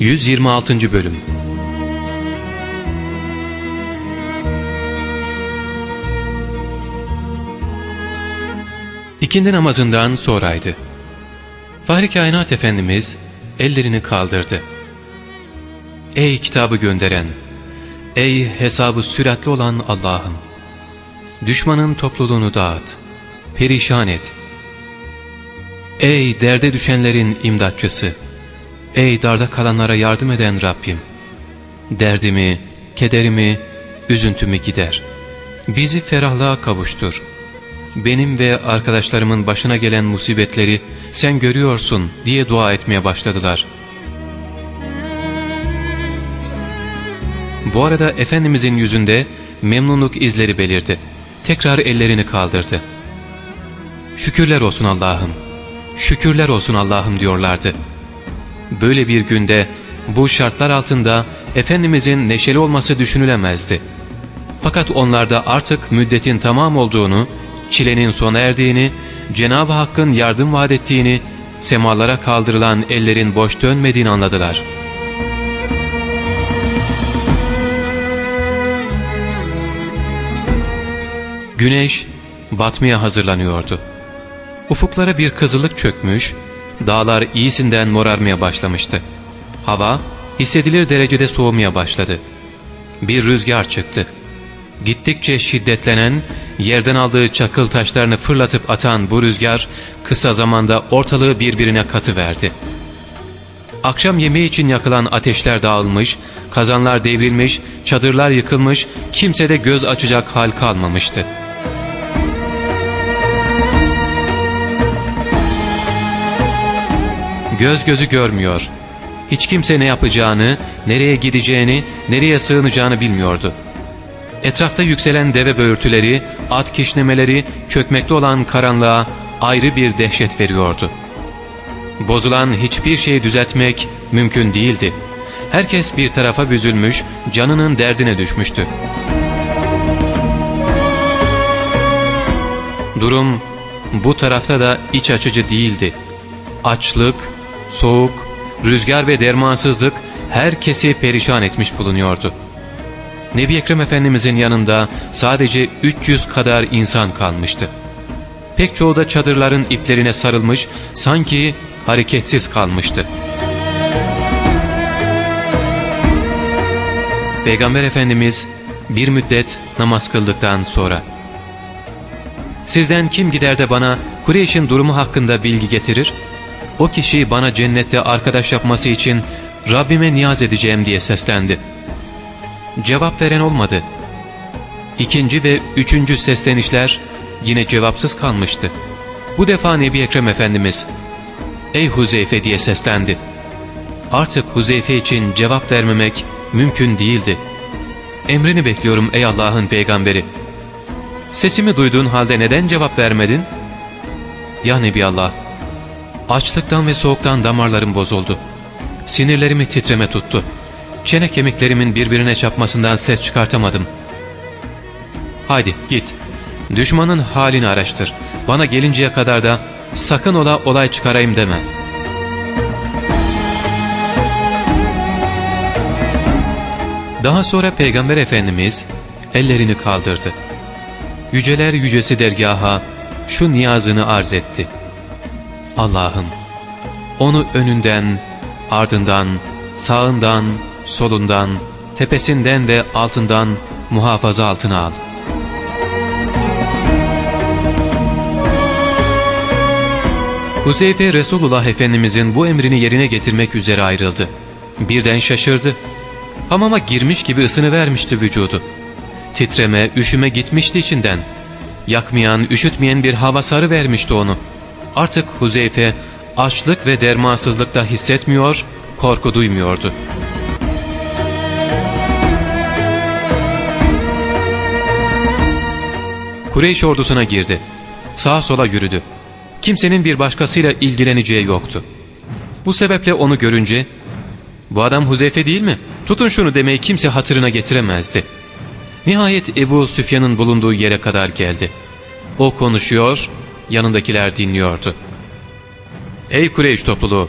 126. Bölüm İkindi namazından sonraydı. Fahri Kainat Efendimiz ellerini kaldırdı. Ey kitabı gönderen, ey hesabı süratli olan Allah'ım! Düşmanın topluluğunu dağıt, perişan et. Ey derde düşenlerin imdatçısı! Ey darda kalanlara yardım eden Rabbim! Derdimi, kederimi, üzüntümü gider. Bizi ferahlığa kavuştur. Benim ve arkadaşlarımın başına gelen musibetleri sen görüyorsun diye dua etmeye başladılar. Bu arada Efendimizin yüzünde memnunluk izleri belirdi. Tekrar ellerini kaldırdı. Şükürler olsun Allah'ım, şükürler olsun Allah'ım diyorlardı. Böyle bir günde bu şartlar altında Efendimizin neşeli olması düşünülemezdi. Fakat onlarda artık müddetin tamam olduğunu, çilenin sona erdiğini, Cenab-ı Hakk'ın yardım vaat ettiğini, semalara kaldırılan ellerin boş dönmediğini anladılar. Güneş batmaya hazırlanıyordu. Ufuklara bir kızılık çökmüş, dağlar iyisinden morarmaya başlamıştı. Hava hissedilir derecede soğumaya başladı. Bir rüzgar çıktı. Gittikçe şiddetlenen, yerden aldığı çakıl taşlarını fırlatıp atan bu rüzgar kısa zamanda ortalığı birbirine katıverdi. Akşam yemeği için yakılan ateşler dağılmış, kazanlar devrilmiş, çadırlar yıkılmış, kimse de göz açacak hal kalmamıştı. Göz gözü görmüyor. Hiç kimse ne yapacağını, nereye gideceğini, nereye sığınacağını bilmiyordu. Etrafta yükselen deve böğürtüleri, at kişnemeleri, çökmekte olan karanlığa ayrı bir dehşet veriyordu. Bozulan hiçbir şeyi düzeltmek mümkün değildi. Herkes bir tarafa büzülmüş, canının derdine düşmüştü. Durum bu tarafta da iç açıcı değildi. Açlık, soğuk, rüzgar ve dermansızlık herkesi perişan etmiş bulunuyordu. Nebi Ekrem Efendimizin yanında sadece 300 kadar insan kalmıştı. Pek çoğu da çadırların iplerine sarılmış, sanki hareketsiz kalmıştı. Peygamber Efendimiz bir müddet namaz kıldıktan sonra ''Sizden kim gider de bana Kureyş'in durumu hakkında bilgi getirir? O kişiyi bana cennette arkadaş yapması için Rabbime niyaz edeceğim.'' diye seslendi. Cevap veren olmadı. İkinci ve üçüncü seslenişler yine cevapsız kalmıştı. Bu defa Nebi Ekrem Efendimiz ''Ey Huzeyfe'' diye seslendi. Artık Huzeyfe için cevap vermemek mümkün değildi. Emrini bekliyorum ey Allah'ın peygamberi. Sesimi duyduğun halde neden cevap vermedin? Ya Nebi Allah, açlıktan ve soğuktan damarlarım bozuldu. Sinirlerimi titreme tuttu. Çene kemiklerimin birbirine çapmasından ses çıkartamadım. Haydi git, düşmanın halini araştır. Bana gelinceye kadar da sakın ola olay çıkarayım deme. Daha sonra Peygamber Efendimiz ellerini kaldırdı. Yüceler yücesi dergaha şu niyazını arz etti. Allah'ım onu önünden, ardından, sağından, solundan, tepesinden ve altından muhafaza altına al. Huzeyfe Resulullah Efendimizin bu emrini yerine getirmek üzere ayrıldı. Birden şaşırdı. Hamama girmiş gibi ısını vermişti vücudu. Titreme, üşüme gitmişti içinden. Yakmayan, üşütmeyen bir hava sarı vermişti onu. Artık Huzeyfe açlık ve dermansızlıkta hissetmiyor, korku duymuyordu. Kureyş ordusuna girdi. Sağa sola yürüdü. Kimsenin bir başkasıyla ilgileneceği yoktu. Bu sebeple onu görünce ''Bu adam Huzeyfe değil mi? Tutun şunu'' demeyi kimse hatırına getiremezdi. Nihayet Ebu Süfyan'ın bulunduğu yere kadar geldi. O konuşuyor, yanındakiler dinliyordu. ''Ey Kureyş topluluğu!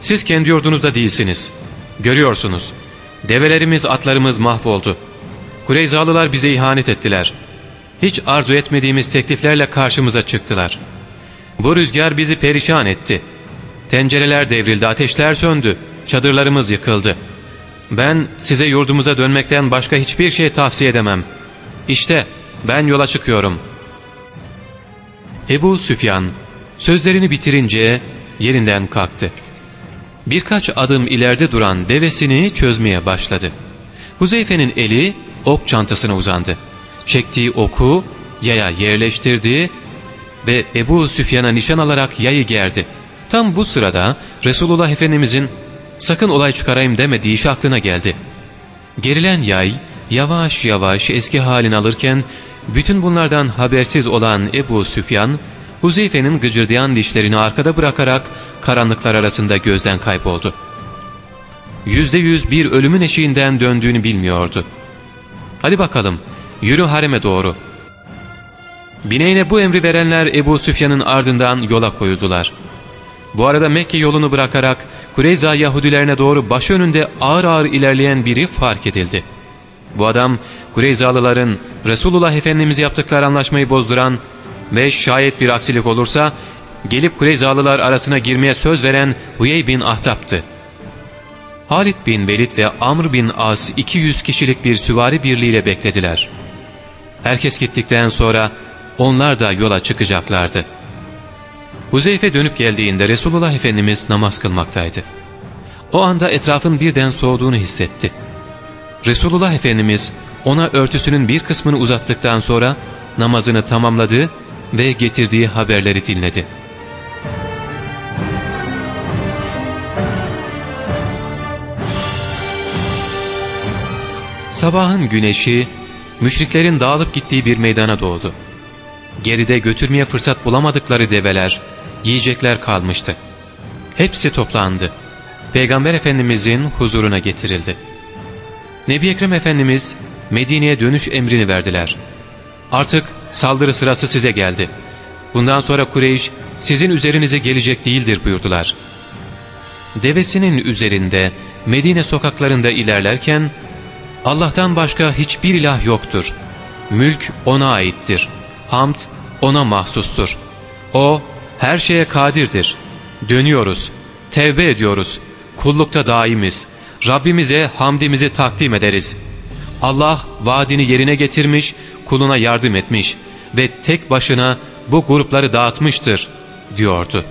Siz kendi yurdunuzda değilsiniz. Görüyorsunuz, develerimiz atlarımız mahvoldu. Kureyzalılar bize ihanet ettiler. Hiç arzu etmediğimiz tekliflerle karşımıza çıktılar. Bu rüzgar bizi perişan etti. Tencereler devrildi, ateşler söndü, çadırlarımız yıkıldı. Ben size yurdumuza dönmekten başka hiçbir şey tavsiye edemem. İşte ben yola çıkıyorum. Ebu Süfyan sözlerini bitirince yerinden kalktı. Birkaç adım ileride duran devesini çözmeye başladı. Huzeyfe'nin eli ok çantasına uzandı. Çektiği oku yaya yerleştirdi ve Ebu Süfyan'a nişan alarak yayı gerdi. Tam bu sırada Resulullah Efendimizin sakın olay çıkarayım demediği iş aklına geldi. Gerilen yay yavaş yavaş eski halini alırken bütün bunlardan habersiz olan Ebu Süfyan Huzeyfe'nin gıcırdayan dişlerini arkada bırakarak karanlıklar arasında gözden kayboldu. Yüzde yüz bir ölümün eşiğinden döndüğünü bilmiyordu. Hadi bakalım yürü hareme doğru. Bineğine bu emri verenler Ebu Süfyan'ın ardından yola koyuldular. Bu arada Mekke yolunu bırakarak Kureyza Yahudilerine doğru başı önünde ağır ağır ilerleyen biri fark edildi. Bu adam Kureyzalıların Resulullah Efendimiz yaptıkları anlaşmayı bozduran ve şayet bir aksilik olursa gelip Kureyzalılar arasına girmeye söz veren Huyey bin Ahtap'tı. Halid bin Velid ve Amr bin As 200 kişilik bir süvari birliğiyle beklediler. Herkes gittikten sonra onlar da yola çıkacaklardı. Huzeyfe dönüp geldiğinde Resulullah Efendimiz namaz kılmaktaydı. O anda etrafın birden soğuduğunu hissetti. Resulullah Efendimiz ona örtüsünün bir kısmını uzattıktan sonra namazını tamamladı ve getirdiği haberleri dinledi. Sabahın güneşi müşriklerin dağılıp gittiği bir meydana doğdu. Geride götürmeye fırsat bulamadıkları develer, yiyecekler kalmıştı. Hepsi toplandı. Peygamber Efendimizin huzuruna getirildi. Nebi Ekrem Efendimiz Medine'ye dönüş emrini verdiler. Artık saldırı sırası size geldi. Bundan sonra Kureyş sizin üzerinize gelecek değildir buyurdular. Devesinin üzerinde Medine sokaklarında ilerlerken Allah'tan başka hiçbir ilah yoktur. Mülk O'na aittir. Hamd O'na mahsustur. O her şeye kadirdir. Dönüyoruz, tevbe ediyoruz, kullukta daimiz. Rabbimize hamdimizi takdim ederiz. Allah vaadini yerine getirmiş, kuluna yardım etmiş ve tek başına bu grupları dağıtmıştır, diyordu.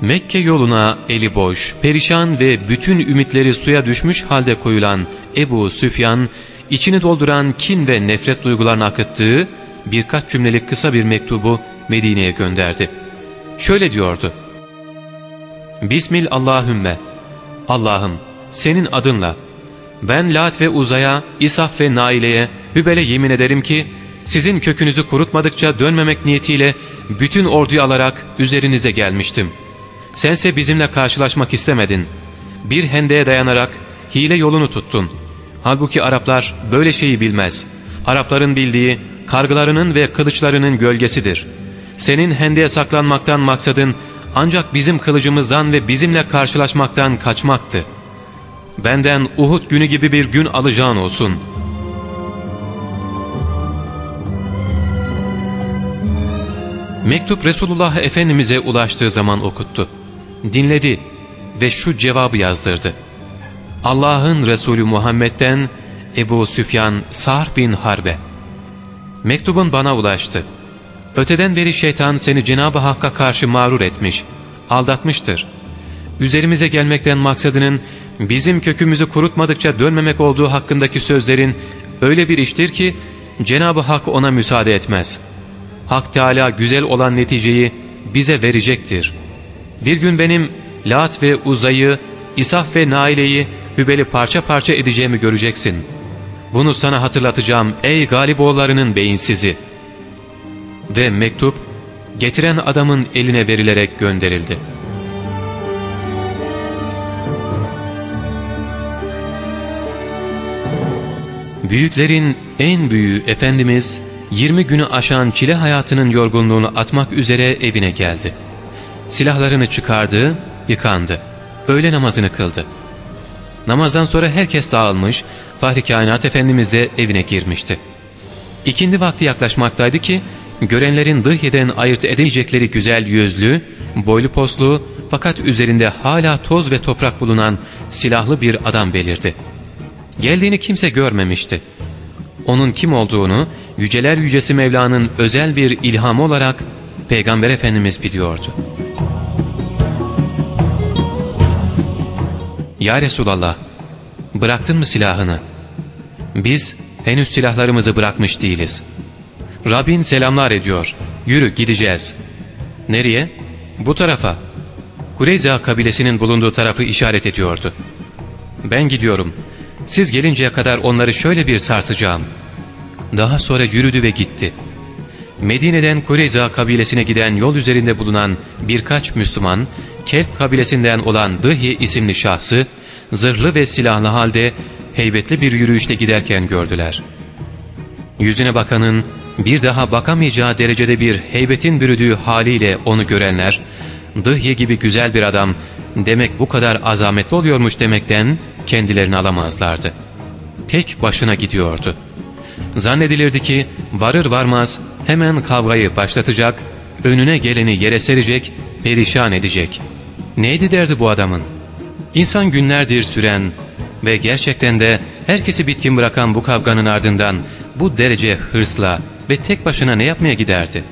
Mekke yoluna eli boş, perişan ve bütün ümitleri suya düşmüş halde koyulan Ebu Süfyan, içini dolduran kin ve nefret duygularını akıttığı birkaç cümlelik kısa bir mektubu Medine'ye gönderdi. Şöyle diyordu. Bismil Allah'ım senin adınla, ben Lat ve Uzay'a, İsaf ve Naile'ye, Hübel'e yemin ederim ki, sizin kökünüzü kurutmadıkça dönmemek niyetiyle bütün orduyu alarak üzerinize gelmiştim. Sense bizimle karşılaşmak istemedin. Bir hendeye dayanarak hile yolunu tuttun. Halbuki Araplar böyle şeyi bilmez. Arapların bildiği kargılarının ve kılıçlarının gölgesidir. Senin hendeye saklanmaktan maksadın ancak bizim kılıcımızdan ve bizimle karşılaşmaktan kaçmaktı. Benden Uhud günü gibi bir gün alacağın olsun. Mektup Resulullah Efendimiz'e ulaştığı zaman okuttu. Dinledi ve şu cevabı yazdırdı. Allah'ın Resulü Muhammed'den Ebu Süfyan Sa'r bin Harbe. Mektubun bana ulaştı. Öteden beri şeytan seni Cenab-ı Hakk'a karşı mağrur etmiş, aldatmıştır. Üzerimize gelmekten maksadının bizim kökümüzü kurutmadıkça dönmemek olduğu hakkındaki sözlerin öyle bir iştir ki Cenab-ı Hak ona müsaade etmez. Hak Teala güzel olan neticeyi bize verecektir. Bir gün benim Lat ve Uzay'ı, İsaf ve Naile'yi Hübel'i parça parça edeceğimi göreceksin. Bunu sana hatırlatacağım ey Galiboğullarının beyinsizi. Ve mektup getiren adamın eline verilerek gönderildi. Büyüklerin en büyüğü Efendimiz 20 günü aşan çile hayatının yorgunluğunu atmak üzere evine geldi. Silahlarını çıkardı, yıkandı. Öğle namazını kıldı. Namazdan sonra herkes dağılmış, Fahri Kainat Efendimiz de evine girmişti. İkindi vakti yaklaşmaktaydı ki, görenlerin dıhyeden ayırt edemeyecekleri güzel yüzlü, boylu poslu fakat üzerinde hala toz ve toprak bulunan silahlı bir adam belirdi. Geldiğini kimse görmemişti. Onun kim olduğunu Yüceler Yücesi Mevla'nın özel bir ilhamı olarak Peygamber Efendimiz biliyordu. ''Ya Resulallah, bıraktın mı silahını? Biz henüz silahlarımızı bırakmış değiliz. Rabbin selamlar ediyor. Yürü gideceğiz.'' ''Nereye?'' ''Bu tarafa.'' Kureyza kabilesinin bulunduğu tarafı işaret ediyordu. ''Ben gidiyorum. Siz gelinceye kadar onları şöyle bir sarsacağım.'' Daha sonra yürüdü ve gitti. Medine'den Kureyza kabilesine giden yol üzerinde bulunan birkaç Müslüman, Kelp kabilesinden olan Dıhye isimli şahsı, zırhlı ve silahlı halde heybetli bir yürüyüşle giderken gördüler. Yüzüne bakanın bir daha bakamayacağı derecede bir heybetin bürüdüğü haliyle onu görenler, Dıhye gibi güzel bir adam demek bu kadar azametli oluyormuş demekten kendilerini alamazlardı. Tek başına gidiyordu. Zannedilirdi ki varır varmaz hemen kavgayı başlatacak, önüne geleni yere serecek, perişan edecek. Neydi derdi bu adamın? İnsan günlerdir süren ve gerçekten de herkesi bitkin bırakan bu kavganın ardından bu derece hırsla ve tek başına ne yapmaya giderdi?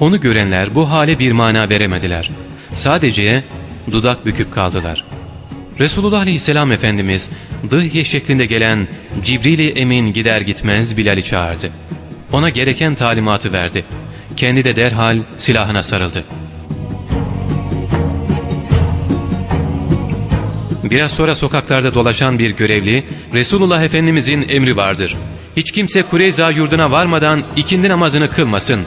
Onu görenler bu hale bir mana veremediler. Sadece dudak büküp kaldılar. Resulullah Aleyhisselam Efendimiz dıhye şeklinde gelen Cibril-i Emin gider gitmez Bilal'i çağırdı. Ona gereken talimatı verdi. Kendi de derhal silahına sarıldı. Biraz sonra sokaklarda dolaşan bir görevli, Resulullah Efendimizin emri vardır. Hiç kimse Kureyza yurduna varmadan ikindi namazını kılmasın,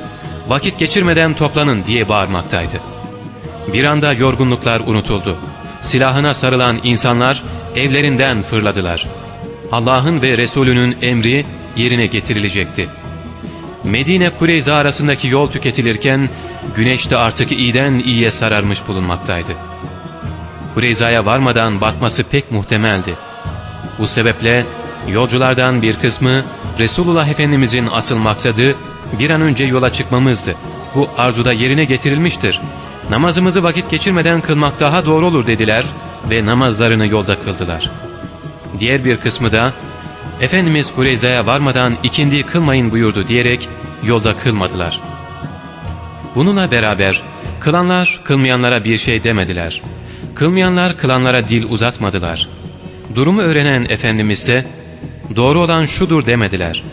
vakit geçirmeden toplanın diye bağırmaktaydı. Bir anda yorgunluklar unutuldu. Silahına sarılan insanlar evlerinden fırladılar. Allah'ın ve Resulünün emri yerine getirilecekti. Medine Kureyza arasındaki yol tüketilirken güneş de artık iyiden iyiye sararmış bulunmaktaydı. Kureyza'ya varmadan batması pek muhtemeldi. Bu sebeple yolculardan bir kısmı Resulullah Efendimizin asıl maksadı bir an önce yola çıkmamızdı. Bu arzuda yerine getirilmiştir. Namazımızı vakit geçirmeden kılmak daha doğru olur dediler ve namazlarını yolda kıldılar. Diğer bir kısmı da Efendimiz Kureyza'ya varmadan ikindi kılmayın buyurdu diyerek yolda kılmadılar. Bununla beraber kılanlar kılmayanlara bir şey demediler. Kılmayanlar kılanlara dil uzatmadılar. Durumu öğrenen Efendimiz ise doğru olan şudur demediler.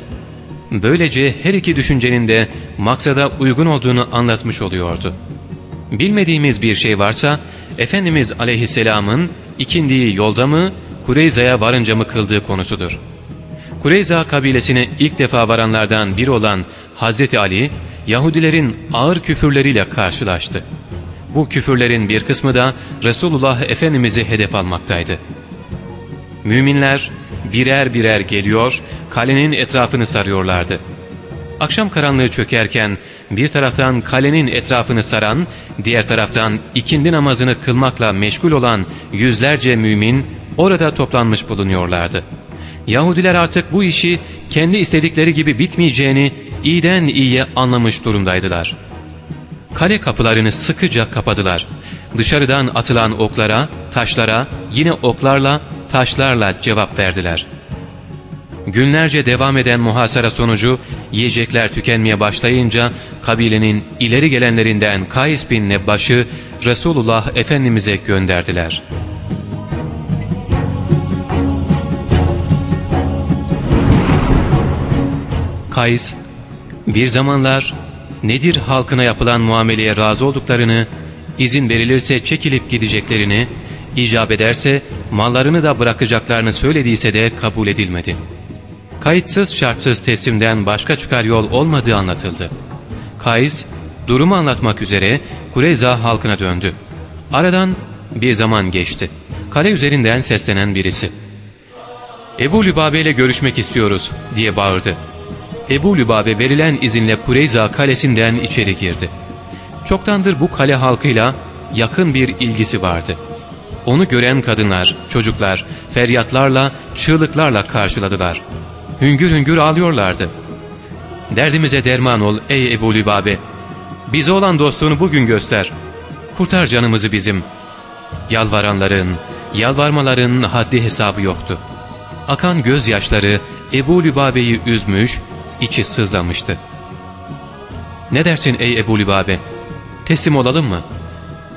Böylece her iki düşüncenin de maksada uygun olduğunu anlatmış oluyordu. Bilmediğimiz bir şey varsa Efendimiz aleyhisselamın ikindiği yolda mı Kureyza'ya varınca mı kıldığı konusudur. Kureyza kabilesine ilk defa varanlardan biri olan Hazreti Ali, Yahudilerin ağır küfürleriyle karşılaştı. Bu küfürlerin bir kısmı da Resulullah Efendimiz'i hedef almaktaydı. Müminler birer birer geliyor, kalenin etrafını sarıyorlardı. Akşam karanlığı çökerken bir taraftan kalenin etrafını saran, diğer taraftan ikindi namazını kılmakla meşgul olan yüzlerce mümin orada toplanmış bulunuyorlardı. Yahudiler artık bu işi kendi istedikleri gibi bitmeyeceğini iyiden iyiye anlamış durumdaydılar. Kale kapılarını sıkıca kapadılar. Dışarıdan atılan oklara, taşlara, yine oklarla, taşlarla cevap verdiler.'' Günlerce devam eden muhasara sonucu yiyecekler tükenmeye başlayınca kabilenin ileri gelenlerinden Kays bin Nebbaş'ı Resulullah Efendimiz'e gönderdiler. Kays, bir zamanlar Nedir halkına yapılan muameleye razı olduklarını, izin verilirse çekilip gideceklerini, icap ederse mallarını da bırakacaklarını söylediyse de kabul edilmedi.'' kayıtsız şartsız teslimden başka çıkar yol olmadığı anlatıldı. Kays, durumu anlatmak üzere Kureyza halkına döndü. Aradan bir zaman geçti. Kale üzerinden seslenen birisi. Ebu Lübabe ile görüşmek istiyoruz diye bağırdı. Ebu Lübabe verilen izinle Kureyza kalesinden içeri girdi. Çoktandır bu kale halkıyla yakın bir ilgisi vardı. Onu gören kadınlar, çocuklar feryatlarla, çığlıklarla karşıladılar. Hüngür hüngür ağlıyorlardı. Derdimize derman ol ey Ebu Lübabe. Bize olan dostluğunu bugün göster. Kurtar canımızı bizim. Yalvaranların, yalvarmaların haddi hesabı yoktu. Akan gözyaşları Ebu Lübabe'yi üzmüş, içi sızlamıştı. Ne dersin ey Ebu Lübabe? Teslim olalım mı?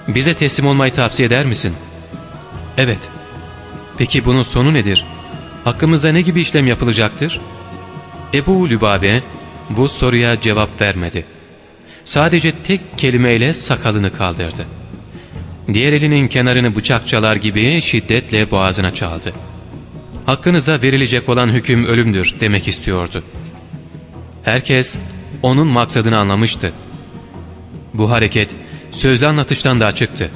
Bize teslim olmayı tavsiye eder misin? Evet. Peki bunun sonu nedir? Hakkımızda ne gibi işlem yapılacaktır? Ebu Lübabe bu soruya cevap vermedi. Sadece tek kelimeyle sakalını kaldırdı. Diğer elinin kenarını bıçak çalar gibi şiddetle boğazına çaldı. Hakkınızda verilecek olan hüküm ölümdür demek istiyordu. Herkes onun maksadını anlamıştı. Bu hareket sözlü anlatıştan da açıktı.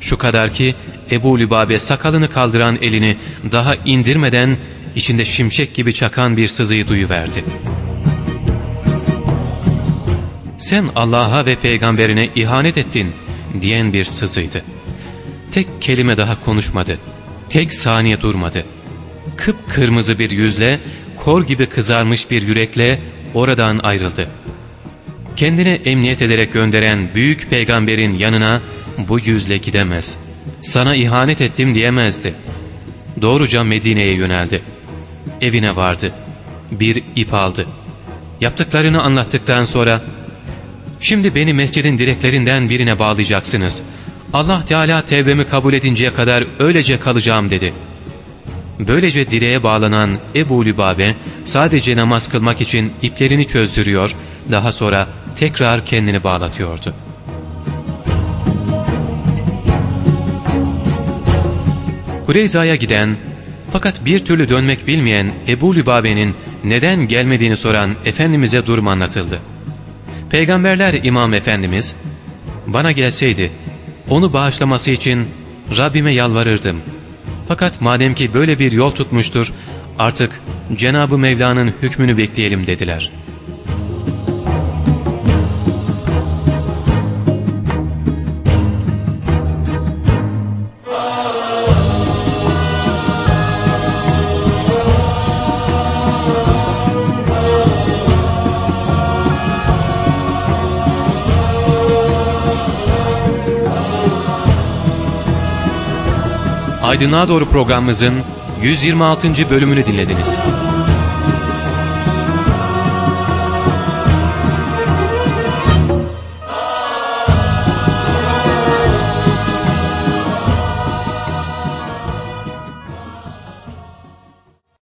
Şu kadar ki Ebu Lübabe sakalını kaldıran elini daha indirmeden içinde şimşek gibi çakan bir sızıyı duyuverdi. Sen Allah'a ve peygamberine ihanet ettin diyen bir sızıydı. Tek kelime daha konuşmadı. Tek saniye durmadı. Kıpkırmızı bir yüzle, kor gibi kızarmış bir yürekle oradan ayrıldı. Kendine emniyet ederek gönderen büyük peygamberin yanına bu yüzle gidemez. Sana ihanet ettim diyemezdi. Doğruca Medine'ye yöneldi. Evine vardı. Bir ip aldı. Yaptıklarını anlattıktan sonra ''Şimdi beni mescidin direklerinden birine bağlayacaksınız. Allah Teala tevbemi kabul edinceye kadar öylece kalacağım.'' dedi. Böylece direğe bağlanan Ebu Lübabe sadece namaz kılmak için iplerini çözdürüyor, daha sonra tekrar kendini bağlatıyordu. Kureyza'ya giden fakat bir türlü dönmek bilmeyen Ebu Lübabe'nin neden gelmediğini soran Efendimiz'e durum anlatıldı. Peygamberler İmam Efendimiz, bana gelseydi onu bağışlaması için Rabbime yalvarırdım. Fakat madem ki böyle bir yol tutmuştur artık Cenab-ı Mevla'nın hükmünü bekleyelim dediler.'' Aydınlığa Doğru programımızın 126. bölümünü dinlediniz.